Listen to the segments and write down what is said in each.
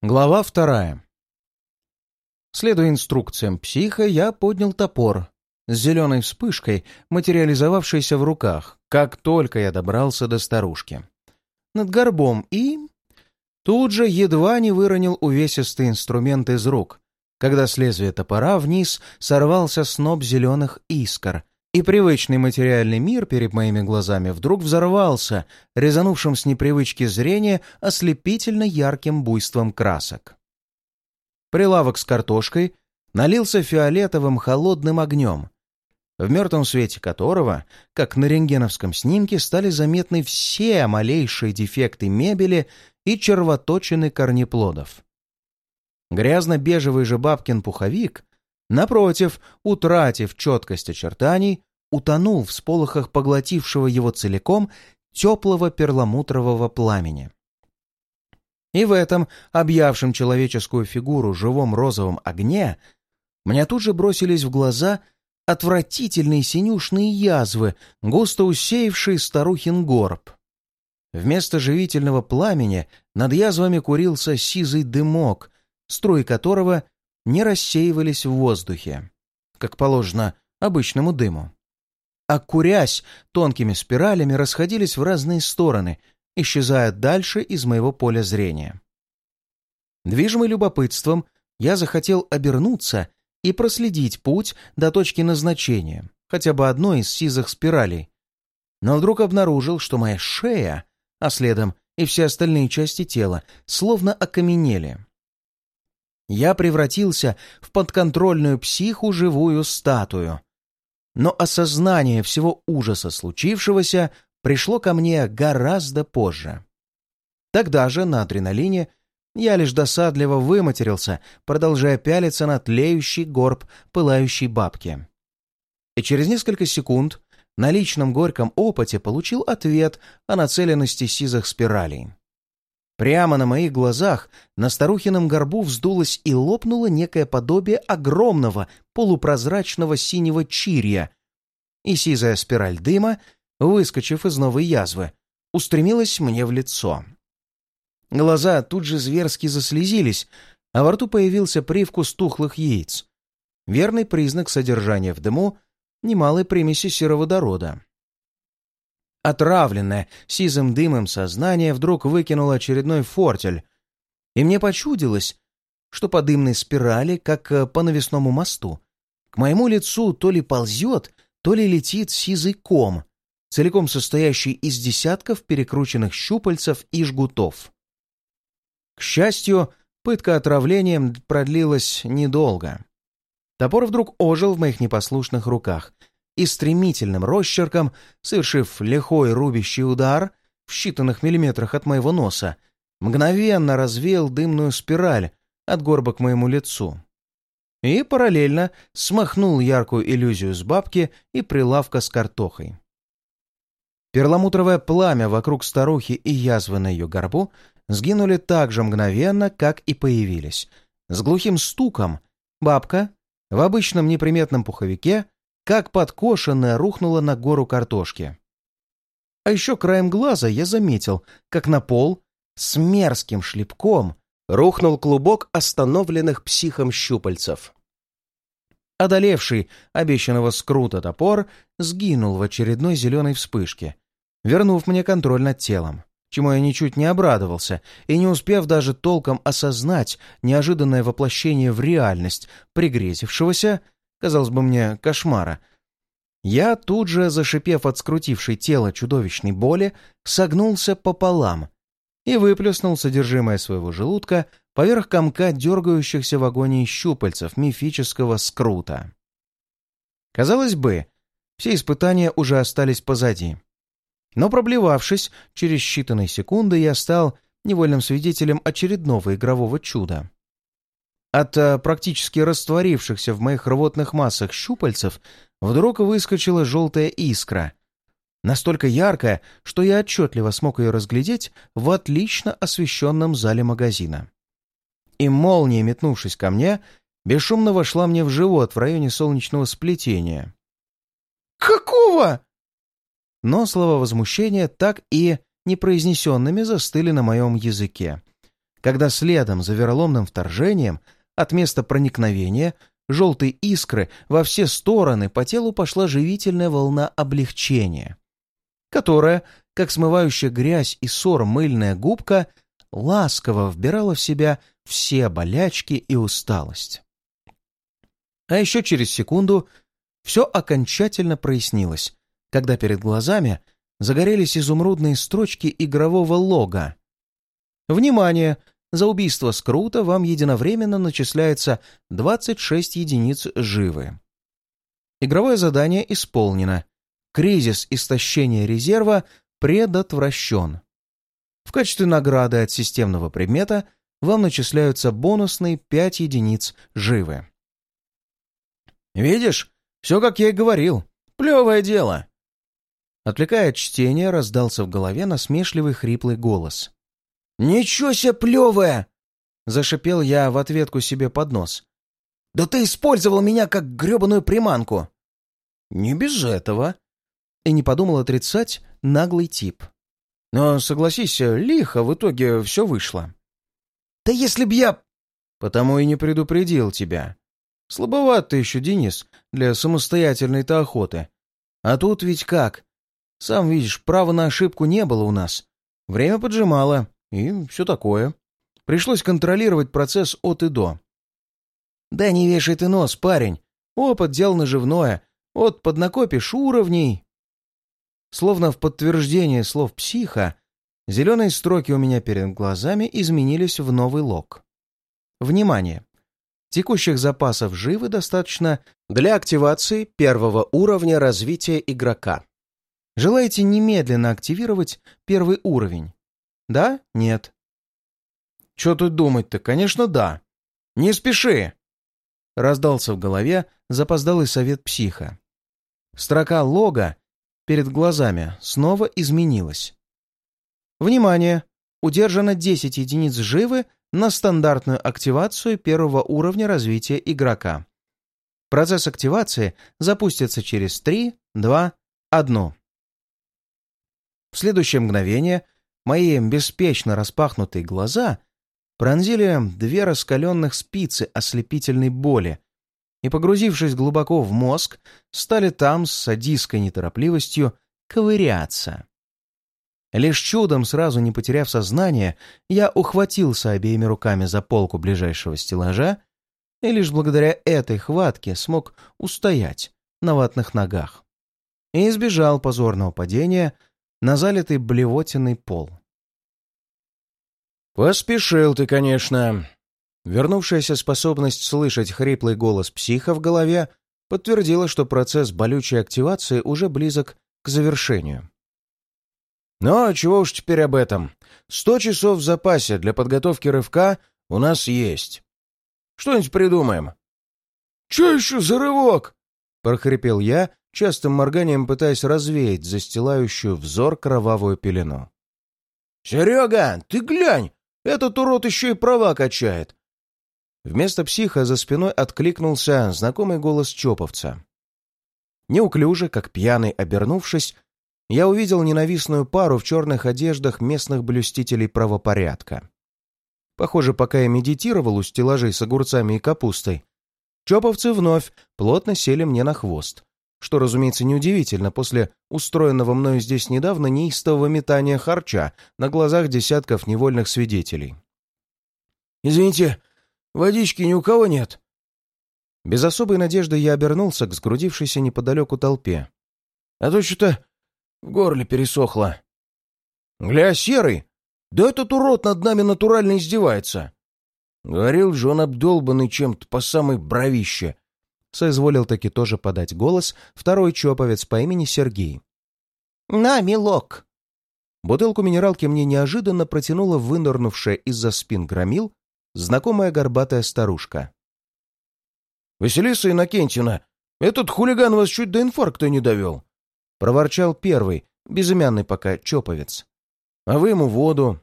Глава вторая. Следуя инструкциям психа, я поднял топор с зеленой вспышкой, материализовавшейся в руках, как только я добрался до старушки. Над горбом и... Тут же едва не выронил увесистый инструмент из рук, когда с лезвия топора вниз сорвался сноп зеленых искр, и привычный материальный мир перед моими глазами вдруг взорвался, резанувшим с непривычки зрения ослепительно ярким буйством красок. Прилавок с картошкой налился фиолетовым холодным огнем, в мертвом свете которого, как на рентгеновском снимке, стали заметны все малейшие дефекты мебели и червоточины корнеплодов. Грязно-бежевый же бабкин пуховик Напротив, утратив четкость очертаний, утонул в сполохах поглотившего его целиком теплого перламутрового пламени. И в этом, объявшем человеческую фигуру живом розовом огне, мне тут же бросились в глаза отвратительные синюшные язвы, густо усеявшие старухин горб. Вместо живительного пламени над язвами курился сизый дымок, струи которого не рассеивались в воздухе, как положено обычному дыму. А курясь, тонкими спиралями расходились в разные стороны, исчезая дальше из моего поля зрения. Движимый любопытством, я захотел обернуться и проследить путь до точки назначения, хотя бы одной из сизых спиралей, но вдруг обнаружил, что моя шея, а следом и все остальные части тела, словно окаменели я превратился в подконтрольную психу живую статую. Но осознание всего ужаса случившегося пришло ко мне гораздо позже. Тогда же, на адреналине, я лишь досадливо выматерился, продолжая пялиться на тлеющий горб пылающей бабки. И через несколько секунд на личном горьком опыте получил ответ о нацеленности сизых спиралей. Прямо на моих глазах на старухином горбу вздулось и лопнуло некое подобие огромного полупрозрачного синего чирья, и сизая спираль дыма, выскочив из новой язвы, устремилась мне в лицо. Глаза тут же зверски заслезились, а во рту появился привкус тухлых яиц. Верный признак содержания в дыму немалой примеси сероводорода. Отравленное сизым дымом сознание вдруг выкинуло очередной фортель, и мне почудилось, что по дымной спирали, как э, по навесному мосту, к моему лицу то ли ползет, то ли летит сизый ком, целиком состоящий из десятков перекрученных щупальцев и жгутов. К счастью, пытка отравлением продлилась недолго. Топор вдруг ожил в моих непослушных руках, и стремительным росчерком, совершив лихой рубящий удар в считанных миллиметрах от моего носа, мгновенно развеял дымную спираль от горба к моему лицу. И параллельно смахнул яркую иллюзию с бабки и прилавка с картохой. Перламутровое пламя вокруг старухи и язвы на ее горбу сгинули так же мгновенно, как и появились. С глухим стуком бабка в обычном неприметном пуховике как подкошенная рухнула на гору картошки. А еще краем глаза я заметил, как на пол с мерзким шлепком рухнул клубок остановленных психом щупальцев. Одолевший обещанного скрута топор сгинул в очередной зеленой вспышке, вернув мне контроль над телом, чему я ничуть не обрадовался и не успев даже толком осознать неожиданное воплощение в реальность пригрезившегося, казалось бы мне, кошмара. Я тут же, зашипев от скрутившей тело чудовищной боли, согнулся пополам и выплюснул содержимое своего желудка поверх комка дергающихся в агонии щупальцев мифического скрута. Казалось бы, все испытания уже остались позади. Но проблевавшись, через считанные секунды я стал невольным свидетелем очередного игрового чуда. От а, практически растворившихся в моих рвотных массах щупальцев вдруг выскочила желтая искра. Настолько яркая, что я отчетливо смог ее разглядеть в отлично освещенном зале магазина. И молния, метнувшись ко мне, бесшумно вошла мне в живот в районе солнечного сплетения. «Какого?» Но слова возмущения так и непроизнесенными застыли на моем языке когда следом за вероломным вторжением от места проникновения желтой искры во все стороны по телу пошла живительная волна облегчения, которая, как смывающая грязь и ссор мыльная губка, ласково вбирала в себя все болячки и усталость. А еще через секунду все окончательно прояснилось, когда перед глазами загорелись изумрудные строчки игрового лога. Внимание! За убийство Скрута вам единовременно начисляется 26 единиц живы. Игровое задание исполнено. Кризис истощения резерва предотвращен. В качестве награды от системного предмета вам начисляются бонусные 5 единиц живы. «Видишь, все как я и говорил. Плевое дело!» Отвлекая от чтения, раздался в голове насмешливый хриплый голос. «Ничего себе плевое!» — зашипел я в ответку себе под нос. «Да ты использовал меня как гребаную приманку!» «Не без этого!» И не подумал отрицать наглый тип. «Но, согласись, лихо в итоге все вышло». «Да если б я...» «Потому и не предупредил тебя. Слабоват ты еще, Денис, для самостоятельной-то охоты. А тут ведь как? Сам видишь, права на ошибку не было у нас. Время поджимало, и все такое. Пришлось контролировать процесс от и до. Да не вешай ты нос, парень. Опыт — дел наживное. Вот поднакопишь уровней. Словно в подтверждение слов психа, зеленые строки у меня перед глазами изменились в новый лог. Внимание! Текущих запасов живы достаточно для активации первого уровня развития игрока. Желаете немедленно активировать первый уровень? Да? Нет? Че тут думать-то? Конечно, да. Не спеши! Раздался в голове запоздалый совет психа. Строка лога перед глазами снова изменилась. Внимание! Удержано 10 единиц живы на стандартную активацию первого уровня развития игрока. Процесс активации запустится через 3, 2, 1. В следующее мгновение мои беспечно распахнутые глаза пронзили две раскаленных спицы ослепительной боли и, погрузившись глубоко в мозг, стали там с садистской неторопливостью ковыряться. Лишь чудом, сразу не потеряв сознание, я ухватился обеими руками за полку ближайшего стеллажа и лишь благодаря этой хватке смог устоять на ватных ногах и избежал позорного падения на залитый блевотиной пол. «Поспешил ты, конечно!» Вернувшаяся способность слышать хриплый голос психа в голове подтвердила, что процесс болючей активации уже близок к завершению. Но чего уж теперь об этом. Сто часов в запасе для подготовки рывка у нас есть. Что-нибудь придумаем. «Че еще за рывок?» — прохрипел я, частым морганием пытаясь развеять застилающую взор кровавую пелену. «Серега, ты глянь! Этот урод еще и права качает!» Вместо психа за спиной откликнулся знакомый голос Чоповца. Неуклюже, как пьяный обернувшись, я увидел ненавистную пару в черных одеждах местных блюстителей правопорядка. Похоже, пока я медитировал у стеллажей с огурцами и капустой, чоповцы вновь плотно сели мне на хвост, что, разумеется, неудивительно после устроенного мною здесь недавно неистового метания харча на глазах десятков невольных свидетелей. «Извините, водички ни у кого нет?» Без особой надежды я обернулся к сгрудившейся неподалеку толпе. «А то что-то в горле пересохло. «Гля, серый! Да этот урод над нами натурально издевается!» Говорил же он обдолбанный чем-то по самой бровище. Соизволил таки тоже подать голос второй чоповец по имени Сергей. «На, милок!» Бутылку минералки мне неожиданно протянула вынырнувшая из-за спин громил знакомая горбатая старушка. «Василиса Иннокентьевна, этот хулиган вас чуть до инфаркта не довел. — проворчал первый, безымянный пока чоповец. «А вы ему воду».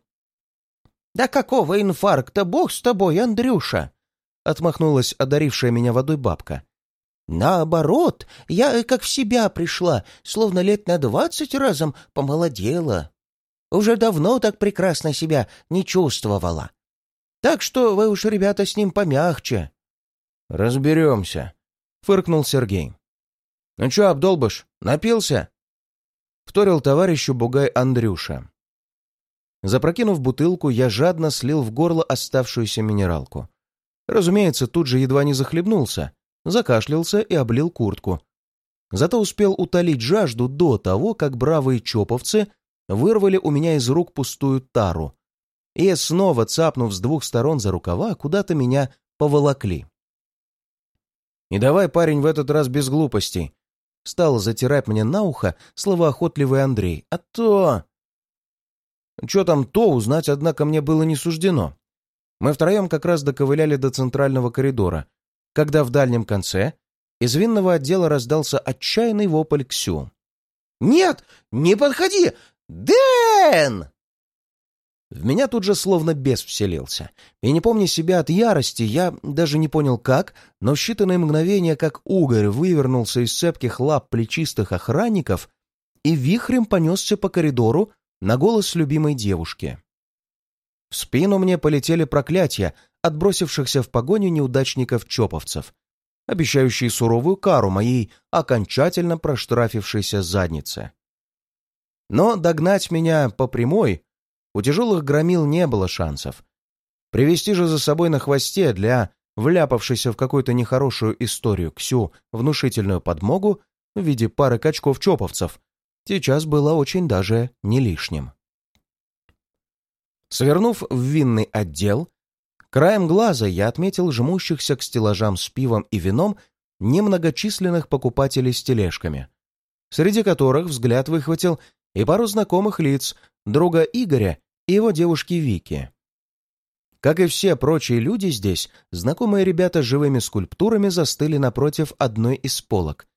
«Да какого инфаркта, бог с тобой, Андрюша!» — отмахнулась одарившая меня водой бабка. «Наоборот, я как в себя пришла, словно лет на двадцать разом помолодела. Уже давно так прекрасно себя не чувствовала. Так что вы уж, ребята, с ним помягче». «Разберемся», — фыркнул Сергей. «Ну чё, обдолбыш, напился?» Вторил товарищу бугай Андрюша. Запрокинув бутылку, я жадно слил в горло оставшуюся минералку. Разумеется, тут же едва не захлебнулся, закашлялся и облил куртку. Зато успел утолить жажду до того, как бравые чоповцы вырвали у меня из рук пустую тару и, снова цапнув с двух сторон за рукава, куда-то меня поволокли. «И давай, парень, в этот раз без глупостей», — стал затирать мне на ухо словоохотливый Андрей. «А то...» Что там то, узнать, однако, мне было не суждено. Мы втроем как раз доковыляли до центрального коридора, когда в дальнем конце из винного отдела раздался отчаянный вопль Ксю. «Нет, не подходи! Дэн!» В меня тут же словно бес вселился. И не помня себя от ярости, я даже не понял как, но в считанные мгновения, как угорь вывернулся из цепких лап плечистых охранников и вихрем понесся по коридору на голос любимой девушки. В спину мне полетели проклятия, отбросившихся в погоню неудачников-чоповцев, обещающие суровую кару моей окончательно проштрафившейся заднице. Но догнать меня по прямой у тяжелых громил не было шансов. Привести же за собой на хвосте для вляпавшейся в какую-то нехорошую историю Ксю внушительную подмогу в виде пары качков-чоповцев сейчас было очень даже не лишним. Свернув в винный отдел, краем глаза я отметил жмущихся к стеллажам с пивом и вином немногочисленных покупателей с тележками, среди которых взгляд выхватил и пару знакомых лиц, друга Игоря и его девушки Вики. Как и все прочие люди здесь, знакомые ребята с живыми скульптурами застыли напротив одной из полок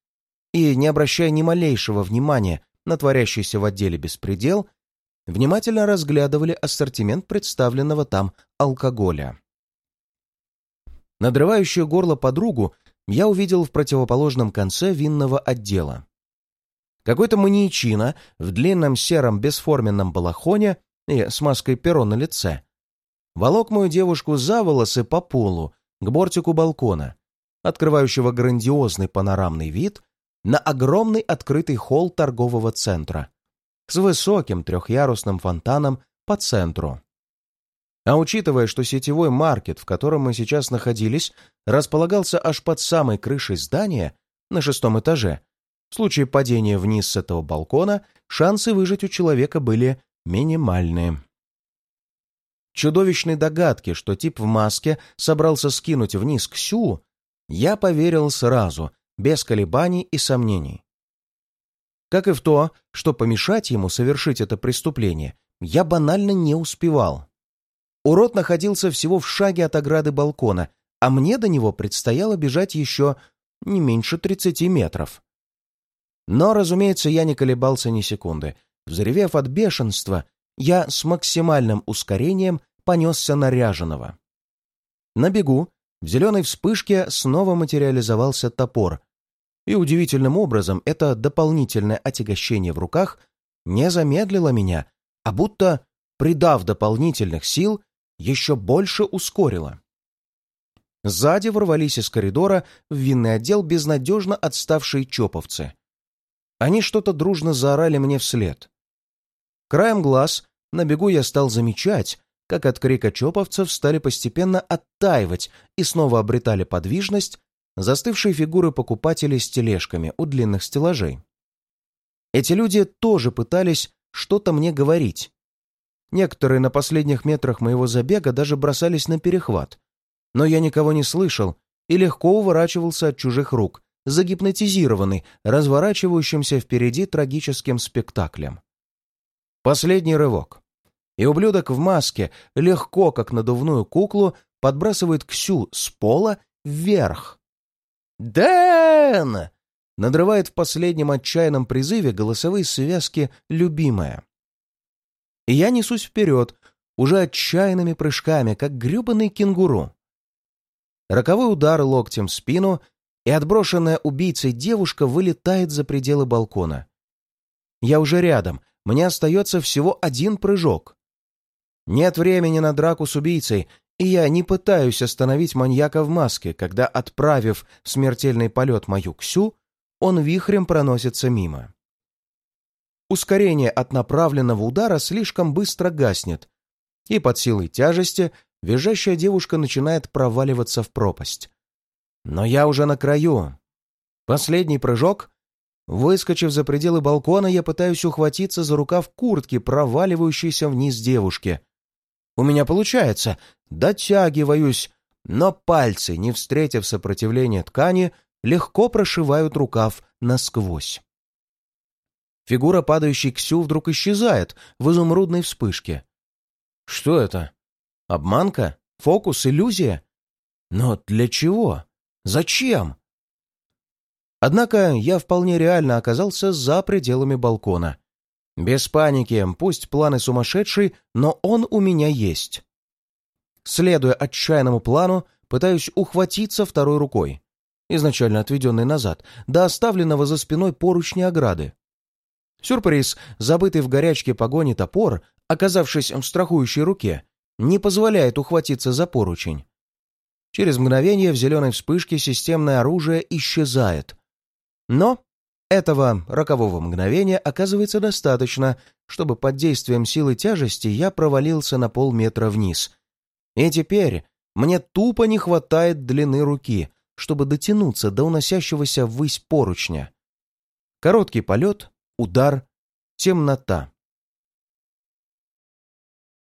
и, не обращая ни малейшего внимания на творящийся в отделе беспредел, внимательно разглядывали ассортимент представленного там алкоголя. Надрывающую горло подругу я увидел в противоположном конце винного отдела. Какой-то маньячина в длинном сером бесформенном балахоне и с маской перо на лице волок мою девушку за волосы по полу к бортику балкона, открывающего грандиозный панорамный вид на огромный открытый холл торгового центра с высоким трехъярусным фонтаном по центру. А учитывая, что сетевой маркет, в котором мы сейчас находились, располагался аж под самой крышей здания на шестом этаже, в случае падения вниз с этого балкона шансы выжить у человека были минимальные. Чудовищной догадке, что тип в маске собрался скинуть вниз Ксю, я поверил сразу, без колебаний и сомнений. Как и в то, что помешать ему совершить это преступление, я банально не успевал. Урод находился всего в шаге от ограды балкона, а мне до него предстояло бежать еще не меньше тридцати метров. Но, разумеется, я не колебался ни секунды. Взревев от бешенства, я с максимальным ускорением понесся на ряженого. На бегу, в зеленой вспышке, снова материализовался топор, и удивительным образом это дополнительное отягощение в руках не замедлило меня, а будто, придав дополнительных сил, еще больше ускорило. Сзади ворвались из коридора в винный отдел безнадежно отставшие чоповцы. Они что-то дружно заорали мне вслед. Краем глаз на бегу я стал замечать, как от крика чоповцев стали постепенно оттаивать и снова обретали подвижность застывшие фигуры покупателей с тележками у длинных стеллажей. Эти люди тоже пытались что-то мне говорить. Некоторые на последних метрах моего забега даже бросались на перехват, но я никого не слышал и легко уворачивался от чужих рук, загипнотизированный разворачивающимся впереди трагическим спектаклем. Последний рывок. И ублюдок в маске легко, как надувную куклу, подбрасывает Ксю с пола вверх. «Дэн!» надрывает в последнем отчаянном призыве голосовые связки «любимая». И я несусь вперед, уже отчаянными прыжками, как гребаный кенгуру. Роковой удар локтем в спину, и отброшенная убийцей девушка вылетает за пределы балкона. Я уже рядом, мне остается всего один прыжок. Нет времени на драку с убийцей, И я не пытаюсь остановить маньяка в маске, когда, отправив смертельный полет мою Ксю, он вихрем проносится мимо. Ускорение от направленного удара слишком быстро гаснет, и под силой тяжести визжащая девушка начинает проваливаться в пропасть. Но я уже на краю. Последний прыжок. Выскочив за пределы балкона, я пытаюсь ухватиться за рукав куртки, проваливающейся вниз девушки. У меня получается. Дотягиваюсь, но пальцы, не встретив сопротивления ткани, легко прошивают рукав насквозь. Фигура падающей Ксю вдруг исчезает в изумрудной вспышке. Что это? Обманка? Фокус? Иллюзия? Но для чего? Зачем? Однако я вполне реально оказался за пределами балкона. Без паники, пусть планы сумасшедший, но он у меня есть. Следуя отчаянному плану, пытаюсь ухватиться второй рукой, изначально отведенной назад, до оставленного за спиной поручня ограды. Сюрприз, забытый в горячке погони топор, оказавшись в страхующей руке, не позволяет ухватиться за поручень. Через мгновение в зеленой вспышке системное оружие исчезает. Но этого рокового мгновения оказывается достаточно, чтобы под действием силы тяжести я провалился на полметра вниз. И теперь мне тупо не хватает длины руки, чтобы дотянуться до уносящегося ввысь поручня. Короткий полет, удар, темнота.